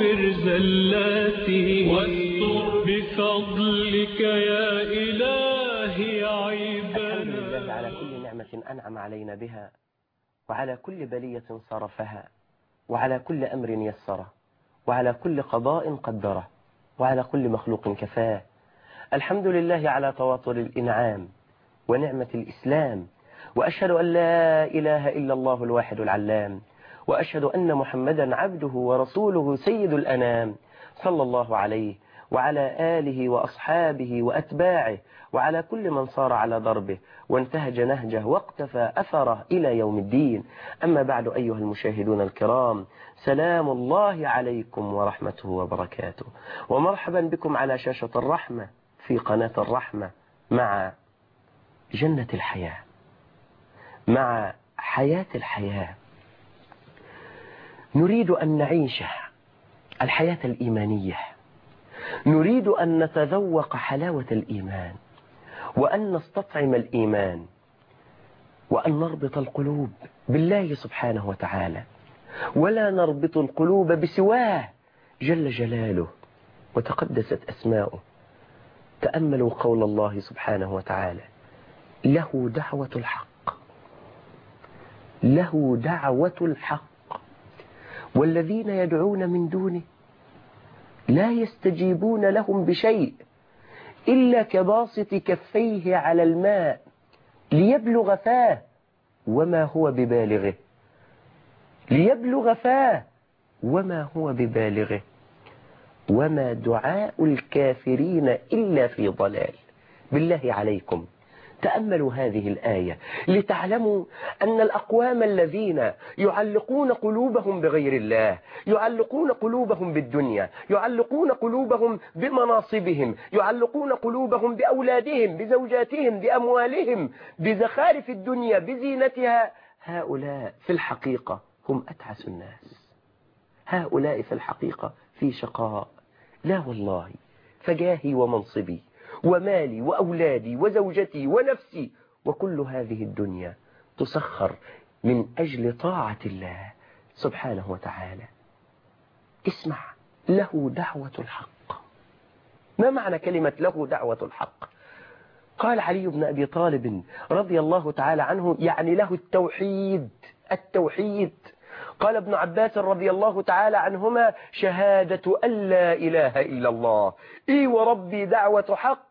واغفر زلاتي واستر بفضلك يا إلهي الحمد لله على عيبنا كل نعمة أنعم علينا بها وعلى كل بلية صرفها وعلى كل أمر يسره وعلى كل قضاء قدره وعلى كل مخلوق كفاه. الحمد لله على تواطر الإنعام ونعمة الإسلام وأشهد أن لا إله إلا الله الواحد العلام. وأشهد أن محمدا عبده ورسوله سيد الأنام صلى الله عليه وعلى آله وأصحابه وأتباعه وعلى كل من صار على ضربه وانتهج نهجه واقتفى أثره إلى يوم الدين. أما بعد أيها المشاهدون الكرام سلام الله عليكم ورحمته وبركاته. ومرحبا بكم على شاشة الرحمة في قناة الرحمة مع جنة الحياة مع حياة الحياة. نريد أن نعيش الحياة الإيمانية. نريد أن نتذوق حلاوة الإيمان وأن نستطعم الإيمان وأن نربط القلوب بالله سبحانه وتعالى. ولا نربط القلوب بسواه جل جلاله وتقدست أسماؤه. تأملوا قول الله سبحانه وتعالى له دعوة الحق. له دعوة الحق. والذين يدعون من دونه لا يستجيبون لهم بشيء إلا كباسط كفيه على الماء ليبلغ فاه وما هو ببالغه. ليبلغ فاه وما هو ببالغه. وما دعاء الكافرين إلا في ضلال. بالله عليكم. تأملوا هذه الآية لتعلموا أن الأقوام الذين يعلقون قلوبهم بغير الله يعلقون قلوبهم بالدنيا يعلقون قلوبهم بمناصبهم يعلقون قلوبهم بأولادهم بزوجاتهم بأموالهم بزخارف الدنيا بزينتها هؤلاء في الحقيقة هم أتعس الناس. هؤلاء في الحقيقة في شقاء. لا والله فجاهي ومنصبي. ومالي وأولادي وزوجتي ونفسي وكل هذه الدنيا تسخر من أجل طاعة الله سبحانه وتعالى. اسمع له دعوة الحق. ما معنى كلمة له دعوة الحق؟ قال علي بن أبي طالب رضي الله تعالى عنه يعني له التوحيد التوحيد. قال ابن عباس رضي الله تعالى عنهما شهادة أن لا إله إلا الله. إي وربي دعوة حق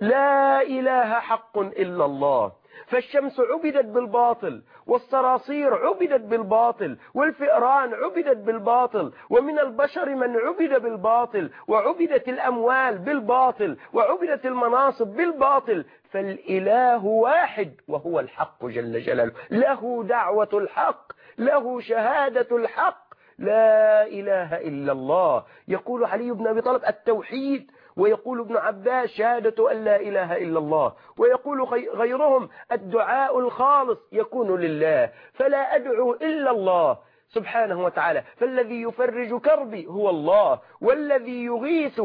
لا إله حق إلا الله. فالشمس عبدت بالباطل والصراصير عبدت بالباطل والفئران عبدت بالباطل ومن البشر من عبد بالباطل وعبدت الأموال بالباطل وعبدت المناصب بالباطل. فالإله واحد وهو الحق جل جلاله. له دعوة الحق له شهادة الحق. لا إله إلا الله. يقول علي بن أبي طالب التوحيد ويقول ابن عباس شهادة أن لا إله إلا الله. ويقول غيرهم الدعاء الخالص يكون لله. فلا أدعو إلا الله سبحانه وتعالى. فالذي يفرج كربي هو الله. والذي يغيث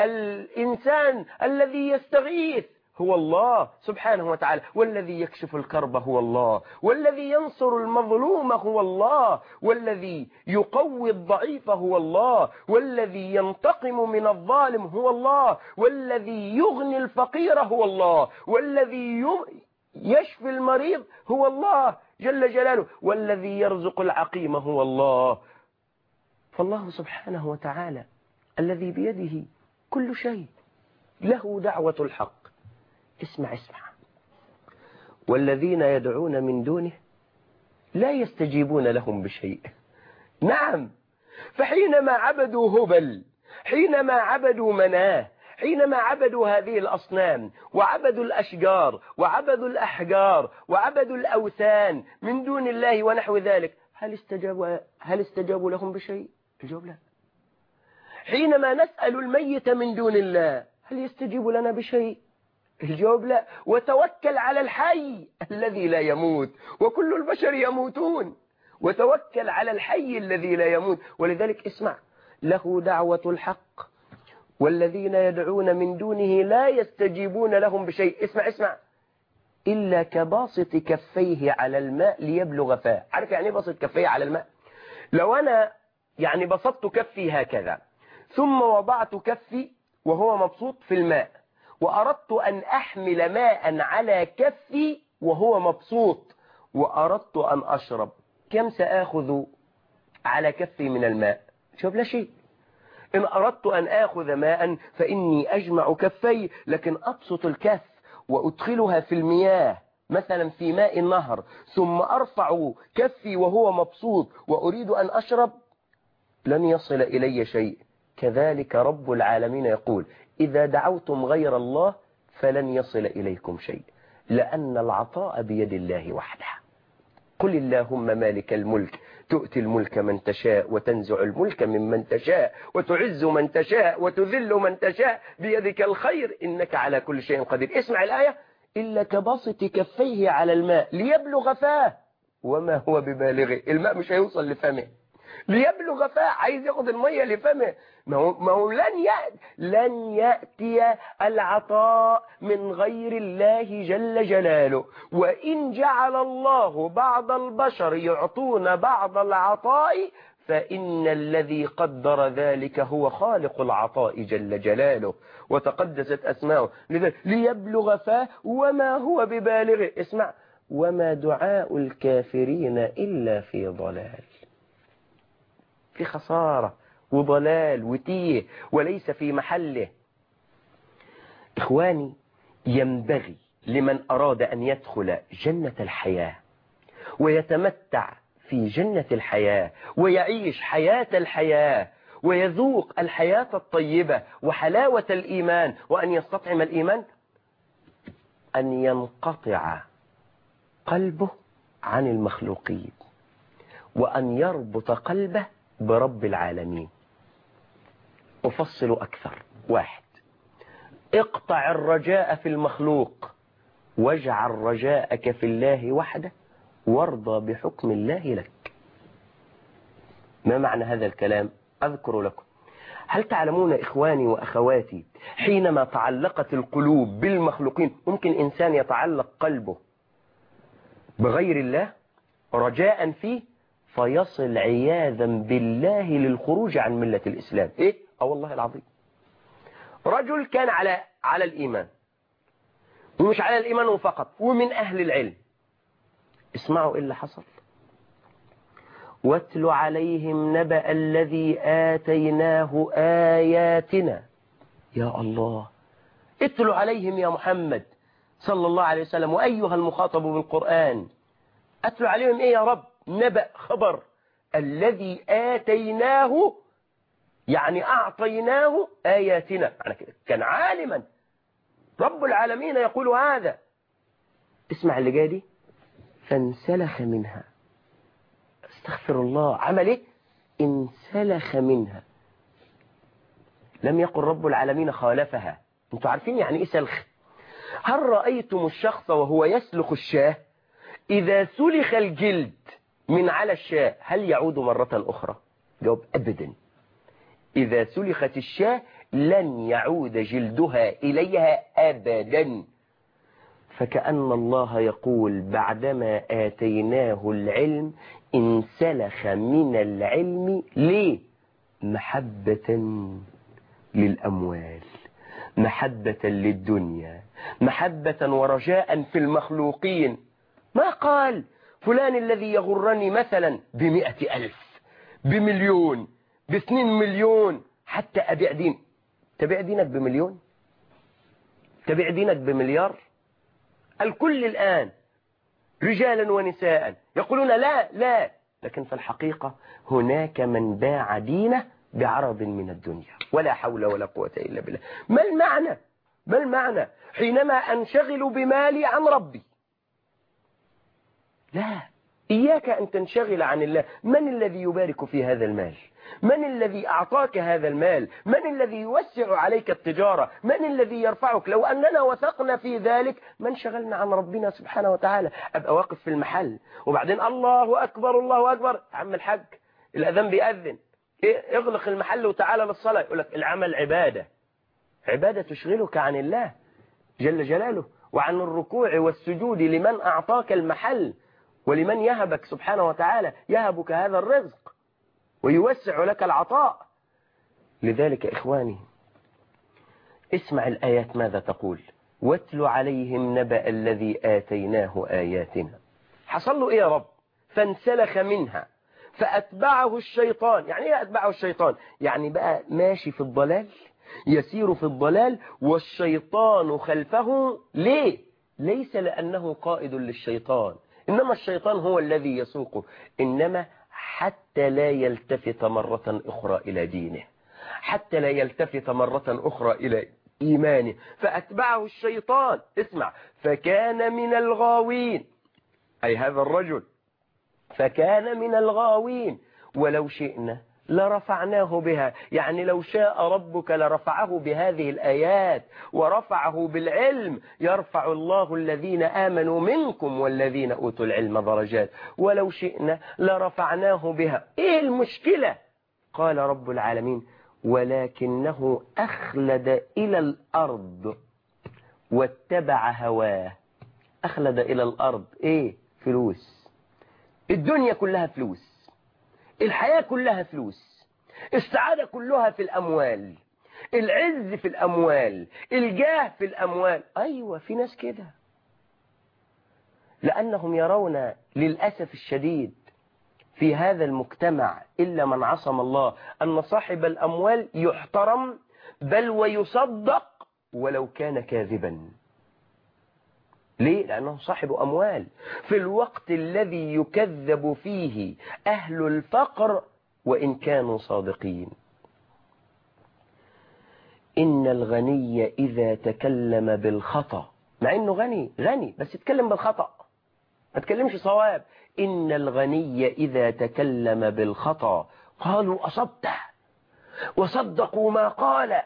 الإنسان الذي يستغيث. هو الله سبحانه وتعالى. والذي يكشف الكرب هو الله. والذي ينصر المظلوم هو الله. والذي يقوي الضعيف هو الله. والذي ينتقم من الظالم هو الله. والذي يغني الفقير هو الله. والذي يشفي المريض هو الله جل جلاله. والذي يرزق العقيم هو الله. فالله سبحانه وتعالى الذي بيده كل شيء له دعوة الحق. اسمع اسمع. والذين يدعون من دونه لا يستجيبون لهم بشيء. نعم فحينما عبدوا هبل حينما عبدوا مناه حينما عبدوا هذه الأصنام وعبدوا الأشجار وعبدوا الأحجار وعبدوا الأوثان من دون الله ونحو ذلك هل استجابوا, هل استجابوا لهم بشيء؟ الجواب لا. حينما نسأل الميت من دون الله هل يستجيب لنا بشيء؟ الجواب لا. وتوكل على الحي الذي لا يموت وكل البشر يموتون. وتوكل على الحي الذي لا يموت. ولذلك اسمع له دعوة الحق. والذين يدعون من دونه لا يستجيبون لهم بشيء. اسمع اسمع. إلا كباسط كفيه على الماء ليبلغ فاه. عارف يعني إيه باسط كفيه على الماء؟ لو أنا يعني بسطت كفي هكذا ثم وضعت كفي وهو مبسوط في الماء وأردت أن أحمل ماء على كفي وهو مبسوط وأردت أن أشرب. كم سآخذ على كفي من الماء؟ شوف لا شيء. إن أردت أن آخذ ماء فإني أجمع كفي لكن أبسط الكف وأدخلها في المياه مثلا في ماء النهر ثم أرفع كفي وهو مبسوط وأريد أن أشرب لن يصل إلي شيء. كذلك رب العالمين يقول إذا دعوتم غير الله فلن يصل إليكم شيء لأن العطاء بيد الله وحده. قل اللهم مالك الملك تؤتي الملك من تشاء وتنزع الملك ممن تشاء وتعز من تشاء وتذل من تشاء بيدك الخير إنك على كل شيء قدير. اسمع الآية إلا كبسط كفيه على الماء ليبلغ فاه وما هو ببالغه. الماء مش هيوصل لفمه. ليبلغ فاه عايز ياخد المية لفمه ما هو, ما هو لن يأتي لن يأتي العطاء من غير الله جل جلاله. وإن جعل الله بعض البشر يعطون بعض العطاء فإن الذي قدر ذلك هو خالق العطاء جل جلاله. وتقدست أسماؤه. لذلك ليبلغ فاه وما هو ببالغه. اسمع. وما دعاء الكافرين إلا في ضلال. في خسارة وضلال وتيه وليس في محله. إخواني ينبغي لمن أراد أن يدخل جنة الحياة ويتمتع في جنة الحياة ويعيش حياة الحياة ويذوق الحياة الطيبة وحلاوة الإيمان وأن يستطعم الإيمان. أن ينقطع قلبه عن المخلوقين وأن يربط قلبه برب العالمين. أفصل أكثر. واحد. اقطع الرجاء في المخلوق. واجعل رجاءك في الله وحده. وارضى بحكم الله لك. ما معنى هذا الكلام؟ أذكر لكم. هل تعلمون إخواني وأخواتي حينما تعلقت القلوب بالمخلوقين ممكن إنسان يتعلق قلبه بغير الله رجاء فيه؟ فيصل عياذا بالله للخروج عن ملة الإسلام. إيه؟ أه والله العظيم. رجل كان على على الإيمان. ومش على الإيمان فقط ومن أهل العلم. اسمعوا إيه اللي حصل. واتل عليهم نبأ الذي آتيناه آياتنا. يا الله. اتل عليهم يا محمد صلى الله عليه وسلم. وأيها المخاطب بالقرآن. أتل عليهم إيه يا رب؟ نبأ خبر الذي آتيناه يعني أعطيناه آياتنا. يعني كان عالما. رب العالمين يقول هذا. اسمع اللي جاي دي فانسلخ منها. استغفر الله. عمل إيه؟ انسلخ منها. لم يقل رب العالمين خالفها. أنتوا عارفين يعني إيه سلخ؟ هل رأيتم الشخص وهو يسلخ الشاة؟ إذا سلخ الجلد من على الشاة هل يعود مرة أخرى؟ جواب أبدا. إذا سلخت الشاة لن يعود جلدها إليها أبدا. فكأن الله يقول بعدما آتيناه العلم انسلخ من العلم ليه؟ محبة للأموال محبة للدنيا محبة ورجاء في المخلوقين. ما قال؟ فلان الذي يغرني مثلا بمئة ألف بمليون بسنين مليون حتى أبيع دين. تبيع دينك بمليون؟ تبيع دينك بمليار؟ الكل الآن رجالا ونساء يقولون لا لا. لكن في الحقيقة هناك من باع دينه بعرض من الدنيا. ولا حول ولا قوة إلا بالله. ما المعنى؟ ما المعنى؟ حينما أنشغل بمالي عن ربي. لا. إياك أن تنشغل عن الله. من الذي يبارك في هذا المال؟ من الذي أعطاك هذا المال؟ من الذي يوسع عليك التجارة؟ من الذي يرفعك؟ لو أننا وثقنا في ذلك ما انشغلنا عن ربنا سبحانه وتعالى؟ أبقى واقف في المحل. وبعدين الله أكبر الله أكبر. عم الحاج الأذان بيأذن. إيه اغلق المحل وتعالى للصلاة. يقول لك العمل عبادة. عبادة تشغلك عن الله جل جلاله وعن الركوع والسجود لمن أعطاك المحل. ولمن يهبك سبحانه وتعالى يهبك هذا الرزق ويوسع لك العطاء. لذلك إخواني اسمع الآيات ماذا تقول؟ واتل عليهم نبأ الذي آتيناه آياتنا. حصل له إيه يا رب؟ فانسلخ منها فأتبعه الشيطان. يعني إيه أتبعه الشيطان؟ يعني بقى ماشي في الضلال يسير في الضلال والشيطان خلفه. ليه؟ ليس لأنه قائد للشيطان. إنما الشيطان هو الذي يسوقه. إنما حتى لا يلتفت مرة أخرى إلى دينه. حتى لا يلتفت مرة أخرى إلى إيمانه. فأتبعه الشيطان. اسمع. فكان من الغاوين. أي هذا الرجل. فكان من الغاوين. ولو شئنا لرفعناه بها. يعني لو شاء ربك لرفعه بهذه الآيات ورفعه بالعلم يرفع الله الذين آمنوا منكم والذين أوتوا العلم درجات. ولو شئنا لرفعناه بها. إيه المشكلة؟ قال رب العالمين ولكنه أخلد إلى الأرض واتبع هواه. أخلد إلى الأرض إيه؟ فلوس. الدنيا كلها فلوس. الحياة كلها فلوس السعادة كلها في الأموال العز في الأموال الجاه في الأموال. أيوة في ناس كده. لأنهم يرون للأسف الشديد في هذا المجتمع إلا من عصم الله أن صاحب الأموال يحترم بل ويصدق ولو كان كاذبا. ليه؟ لأنه صاحب أموال. في الوقت الذي يكذب فيه أهل الفقر وإن كانوا صادقين. إن الغني إذا تكلم بالخطأ مع إنه غني غني بس يتكلم بالخطأ. ما تكلمش صواب. إن الغني إذا تكلم بالخطأ قالوا أصبته. وصدقوا ما قال.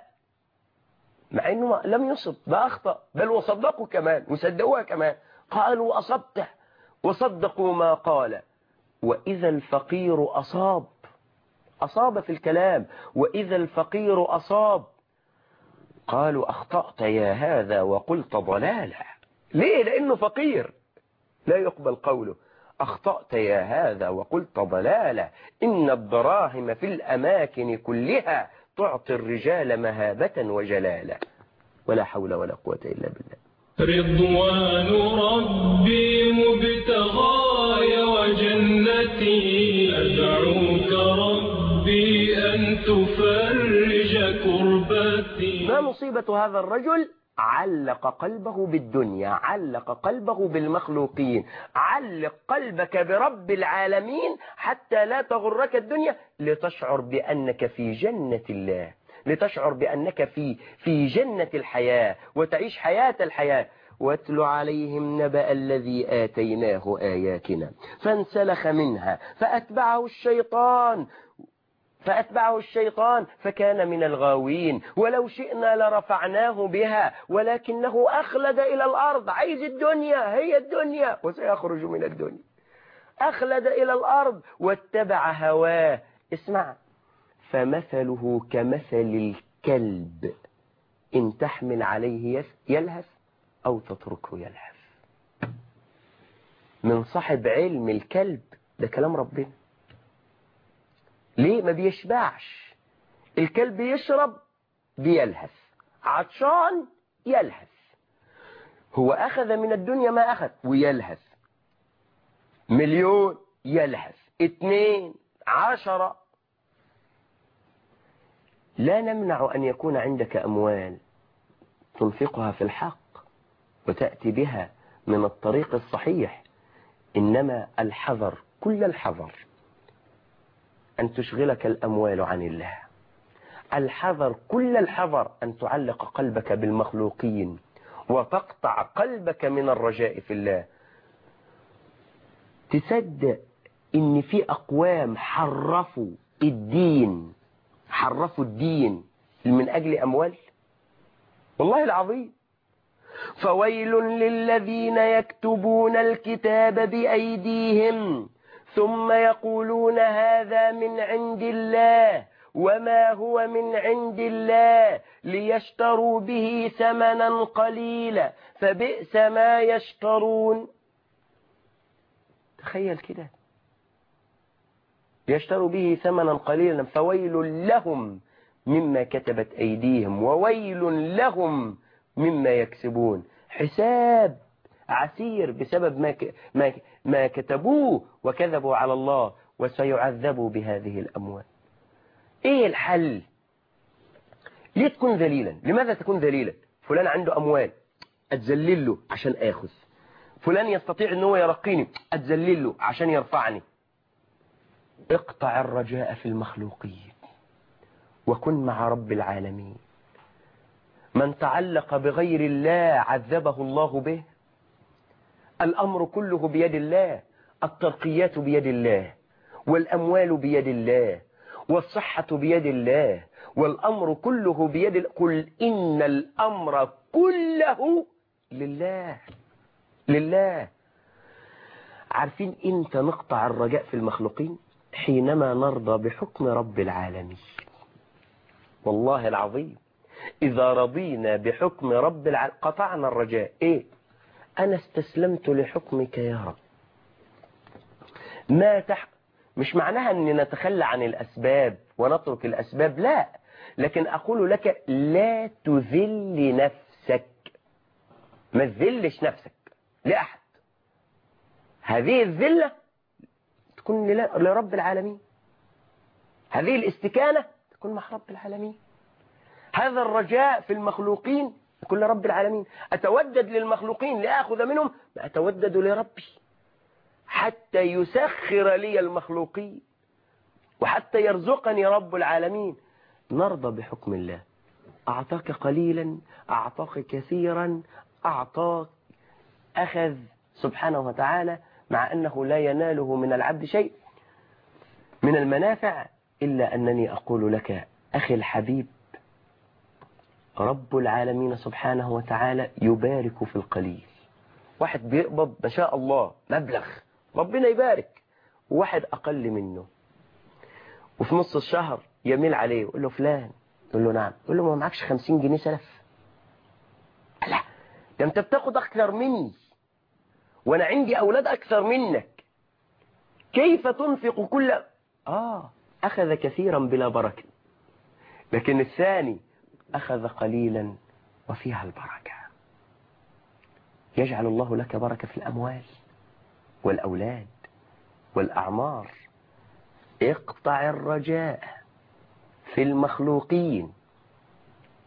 مع أنه لم يصب ده أخطأ بل وصدقوا كمان وصدقوها كمان. قالوا أصبته وصدقوا ما قال. وإذا الفقير أصاب. أصاب في الكلام. وإذا الفقير أصاب. قالوا أخطأت يا هذا وقلت ضلالا. ليه؟ لأنه فقير. لا يقبل قوله. أخطأت يا هذا وقلت ضلالا. إن الدراهم في الأماكن كلها تعطي الرجال مهابة وجلالا ولا حول ولا قوة إلا بالله. رضوان ربي مبتغاي وجنتي. أدعوك ربي أن تفرج كربتي. ما مصيبة هذا الرجل؟ علق قلبه بالدنيا علق قلبه بالمخلوقين علق قلبك برب العالمين حتى لا تغرك الدنيا لتشعر بأنك في جنة الله لتشعر بأنك في في جنة الحياة وتعيش حياة الحياة. واتل عليهم نبأ الذي آتيناه آياتنا فانسلخ منها فأتبعه الشيطان. فأتبعه الشيطان فكان من الغاوين ولو شئنا لرفعناه بها ولكنه أخلد إلى الأرض. عايز الدنيا هي الدنيا وسيخرج من الدنيا. أخلد إلى الأرض واتبع هواه. اسمع. فمثله كمثل الكلب إن تحمل عليه يلهث أو تتركه يلهث. من صاحب علم الكلب ده كلام ربنا. ليه ما بيشبعش؟ الكلب يشرب بيلهث عطشان يلهث. هو أخذ من الدنيا ما أخذ ويلهث. مليون يلهث اتنين عشرة. لا نمنع أن يكون عندك أموال تنفقها في الحق وتأتي بها من الطريق الصحيح. إنما الحذر كل الحذر. أن تشغلك الأموال عن الله. الحذر كل الحذر أن تعلق قلبك بالمخلوقين وتقطع قلبك من الرجاء في الله. تصدق إن في أقوام حرفوا الدين حرفوا الدين من أجل أموال؟ والله العظيم. فويل للذين يكتبون الكتاب بأيديهم. ثم يقولون هذا من عند الله وما هو من عند الله ليشتروا به ثمنا قليلا فبئس ما يشترون. تخيل كده. ليشتروا به ثمنا قليلا فويل لهم مما كتبت أيديهم وويل لهم مما يكسبون. حساب عسير بسبب ما ما ما كتبوه وكذبوا على الله وسيعذبوا بهذه الأموال. إيه الحل؟ ليه تكون ذليلا؟ لماذا تكون ذليلا؟ فلان عنده أموال أتذلل له عشان آخذ. فلان يستطيع أنه يرقيني أتذلل له عشان يرفعني. اقطع الرجاء في المخلوقين وكن مع رب العالمين. من تعلق بغير الله عذبه الله به الأمر كله بيد الله الترقيات بيد الله والأموال بيد الله والصحة بيد الله والأمر كله بيد قل إن الأمر كله لله لله. عارفين إمتى نقطع الرجاء في المخلوقين؟ حينما نرضى بحكم رب العالمين. والله العظيم إذا رضينا بحكم رب العالمين قطعنا الرجاء إيه؟ أنا استسلمت لحكمك يا رب. ما تح... مش معناها أن نتخلى عن الأسباب ونترك الأسباب لا. لكن أقول لك لا تذل نفسك. ما تذلش نفسك لأحد. هذه الذلة تكون لرب العالمين. هذه الاستكانة تكون مع رب العالمين. هذا الرجاء في المخلوقين يكون لرب العالمين. أتودد للمخلوقين لأخذ منهم؟ ما أتودد لربي. حتى يسخر لي المخلوقين وحتى يرزقني رب العالمين. نرضى بحكم الله. أعطاك قليلا أعطاك كثيرا أعطاك. أخذ سبحانه وتعالى مع أنه لا يناله من العبد شيء. من المنافع إلا أنني أقول لك أخي الحبيب رب العالمين سبحانه وتعالى يبارك في القليل. واحد بيقبض ما شاء الله مبلغ ربنا يبارك. وواحد أقل منه. وفي نص الشهر يميل عليه يقول له فلان. يقول له نعم. يقول له ما معكش خمسين جنيه سلف. لا ده انت بتاخد أكثر مني. وأنا عندي أولاد أكثر منك. كيف تنفق كل؟ آه أخذ كثيرا بلا بركة. لكن الثاني أخذ قليلا وفيها البركة. يجعل الله لك بركة في الأموال والأولاد والأعمار. اقطع الرجاء في المخلوقين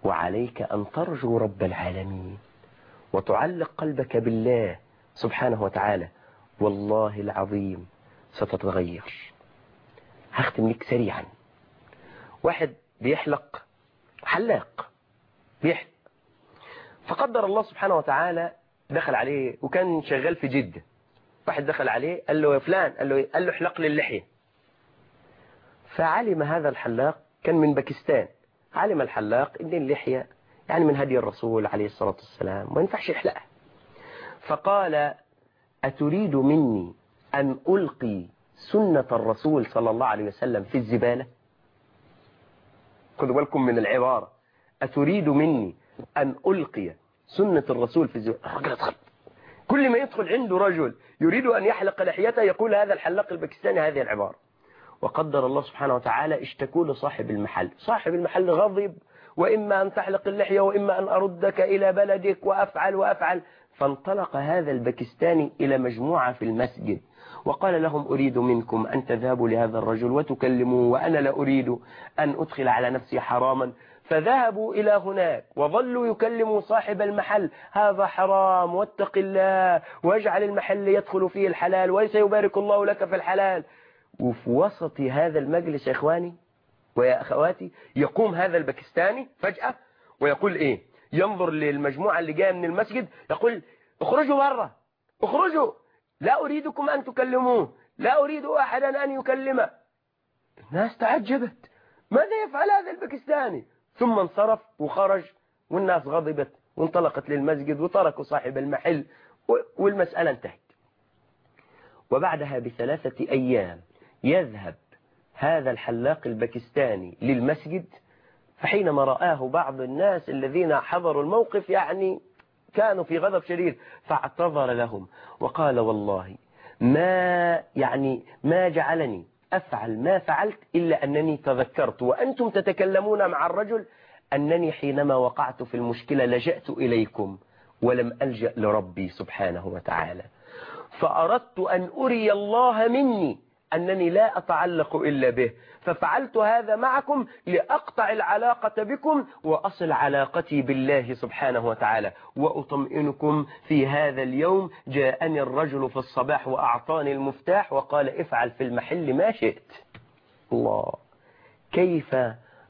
وعليك أن ترجو رب العالمين وتعلق قلبك بالله سبحانه وتعالى. والله العظيم ستتغير. هختم لك سريعا. واحد بيحلق حلاق بيحلق فقدر الله سبحانه وتعالى دخل عليه وكان شغال في جدة واحد دخل عليه قال له يا فلان قال له قال له احلق لي اللحية. فعلم هذا الحلاق كان من باكستان. علم الحلاق إن اللحية يعني من هدي الرسول عليه الصلاة والسلام ما ينفعش يحلقها. فقال أتريد مني أن ألقي سنة الرسول صلى الله عليه وسلم في الزبالة؟ خذوا بالكم من العبارة. أتريد مني أن ألقي سنة الرسول في الزبالة الرجل أدخل. كل ما يدخل عنده رجل يريد أن يحلق لحيته يقول هذا الحلاق الباكستاني هذه العبارة. وقدر الله سبحانه وتعالى اشتكوا لصاحب المحل. صاحب المحل غضب وإما أن تحلق اللحية وإما أن أردك إلى بلدك وأفعل وأفعل. فانطلق هذا الباكستاني إلى مجموعة في المسجد. وقال لهم أريد منكم أن تذهبوا لهذا الرجل وتكلموه وأنا لا أريد أن أدخل على نفسي حراما. فذهبوا إلى هناك وظلوا يكلموا صاحب المحل. هذا حرام واتق الله واجعل المحل يدخل فيه الحلال وسيبارك الله لك في الحلال. وفي وسط هذا المجلس يا إخواني ويا أخواتي يقوم هذا الباكستاني فجأة ويقول إيه؟ ينظر للمجموعة اللي جاية من المسجد يقول اخرجوا برا اخرجوا. لا أريدكم أن تكلموه. لا أريد أحدا أن يكلمه. الناس تعجبت. ماذا يفعل هذا الباكستاني؟ ثم انصرف وخرج والناس غضبت وانطلقت للمسجد وتركوا صاحب المحل والمسألة انتهت. وبعدها بثلاثة أيام يذهب هذا الحلاق الباكستاني للمسجد فحينما رآه بعض الناس الذين حضروا الموقف يعني كانوا في غضب شديد فاعتذر لهم وقال والله ما يعني ما جعلني أفعل ما فعلت إلا أنني تذكرت وأنتم تتكلمون مع الرجل أنني حينما وقعت في المشكلة لجأت إليكم ولم ألجأ لربي سبحانه وتعالى. فأردت أن أري الله مني أنني لا أتعلق إلا به ففعلت هذا معكم لأقطع العلاقة بكم وأصل علاقتي بالله سبحانه وتعالى. وأطمئنكم في هذا اليوم جاءني الرجل في الصباح وأعطاني المفتاح وقال افعل في المحل ما شئت. الله. كيف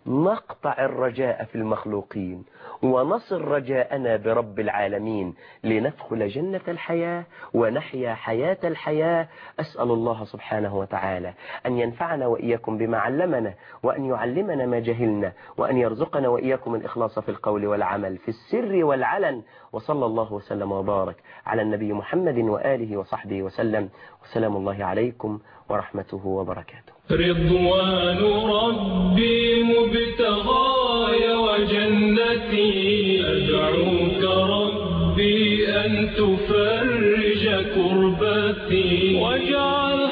نقطع الرجاء في المخلوقين ونصل رجاءنا برب العالمين لندخل جنة الحياة ونحيا حياة الحياة. أسأل الله سبحانه وتعالى أن ينفعنا وإياكم بما علمنا وأن يعلمنا ما جهلنا وأن يرزقنا وإياكم الإخلاص في القول والعمل في السر والعلن. وصلى الله وسلم وبارك على النبي محمد وآله وصحبه وسلم. وسلام الله عليكم ورحمته وبركاته. رضوان ربي مبتغاي وجنتي. أدعوك ربي أن تفرج كربتي. واجعل